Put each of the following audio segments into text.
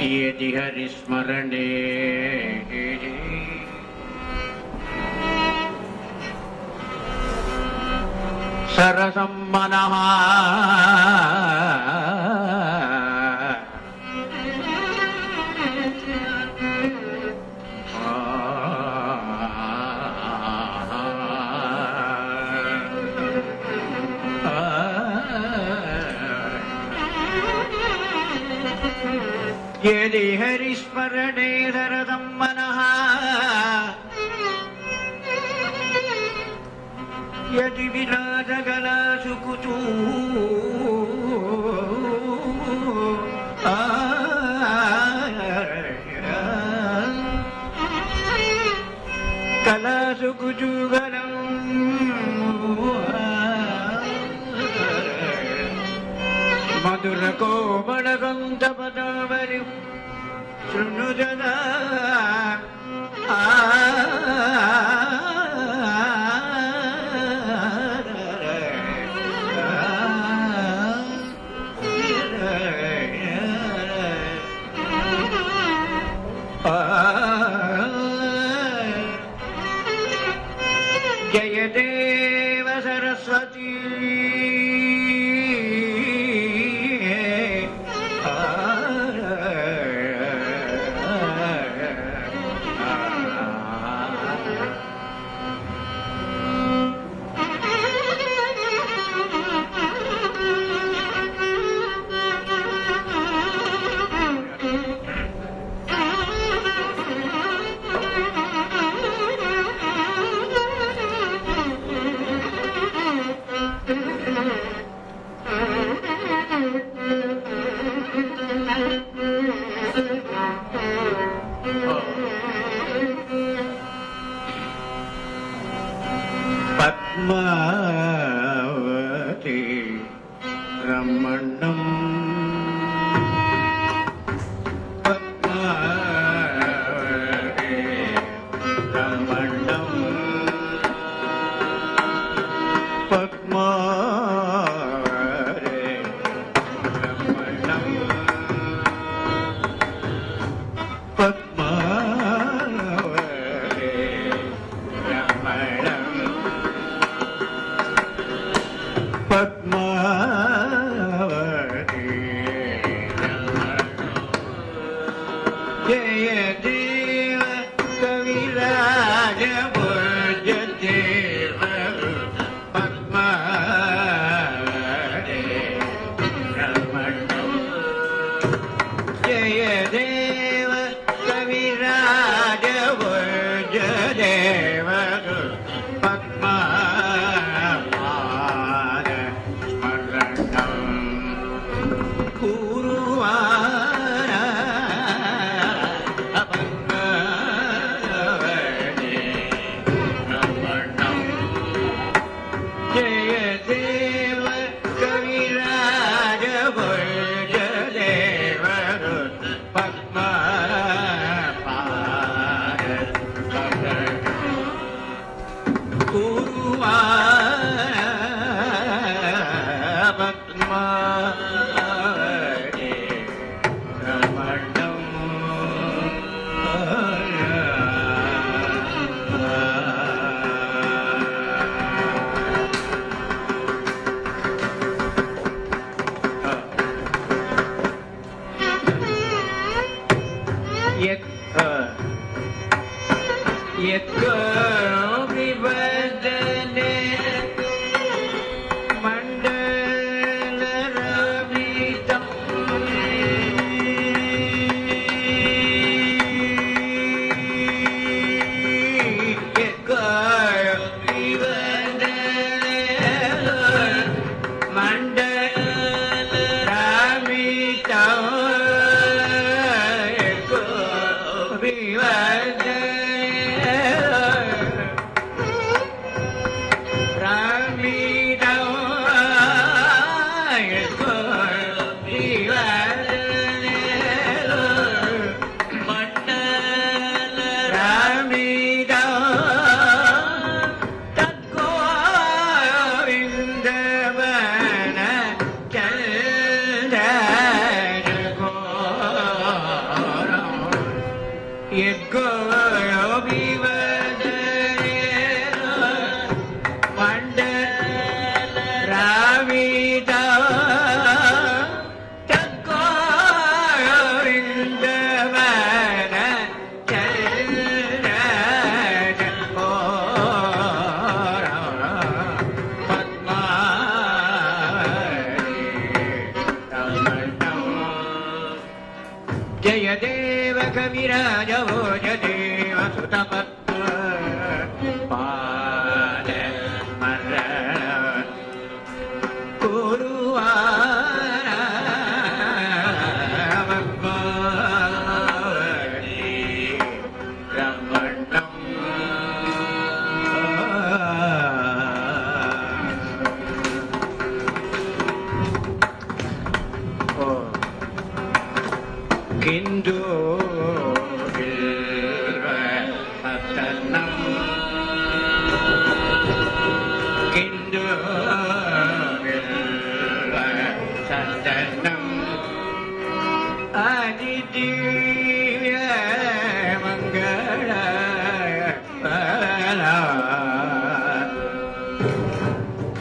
यदि हरिस्मरणे मनः यदि हरिस्मरणे सरदं मनः यदि विलासगला सुकुतू कला सुकुचुगलम् मधुरकोमलगन्धपदावरि शृणु जदा जय பத்மாவதி ரமணம் that. विराजवो जतप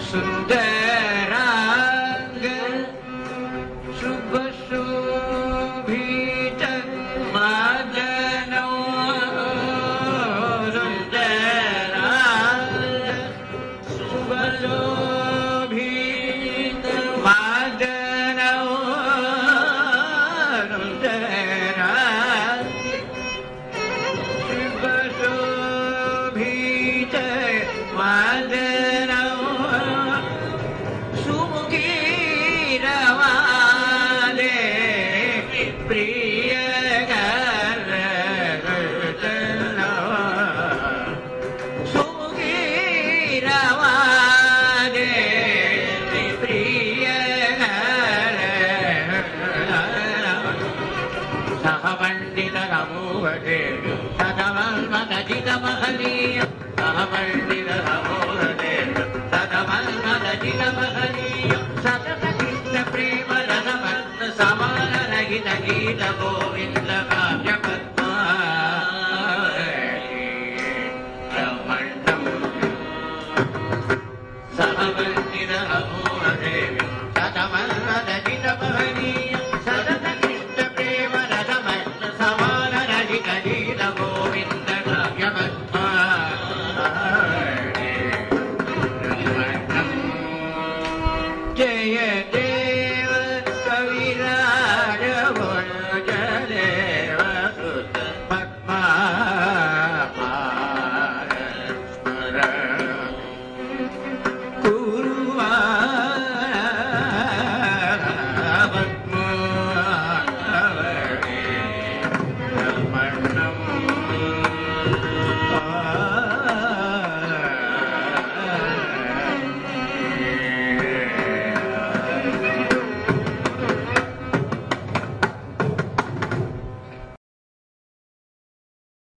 Sunday. பிறவாலே பிரிய பண்டிதரமூவகே சகவல் மகஜித மகனீயம் சக பண்டிதரமோ గీత గీత గోవింద కావ్య పద్మా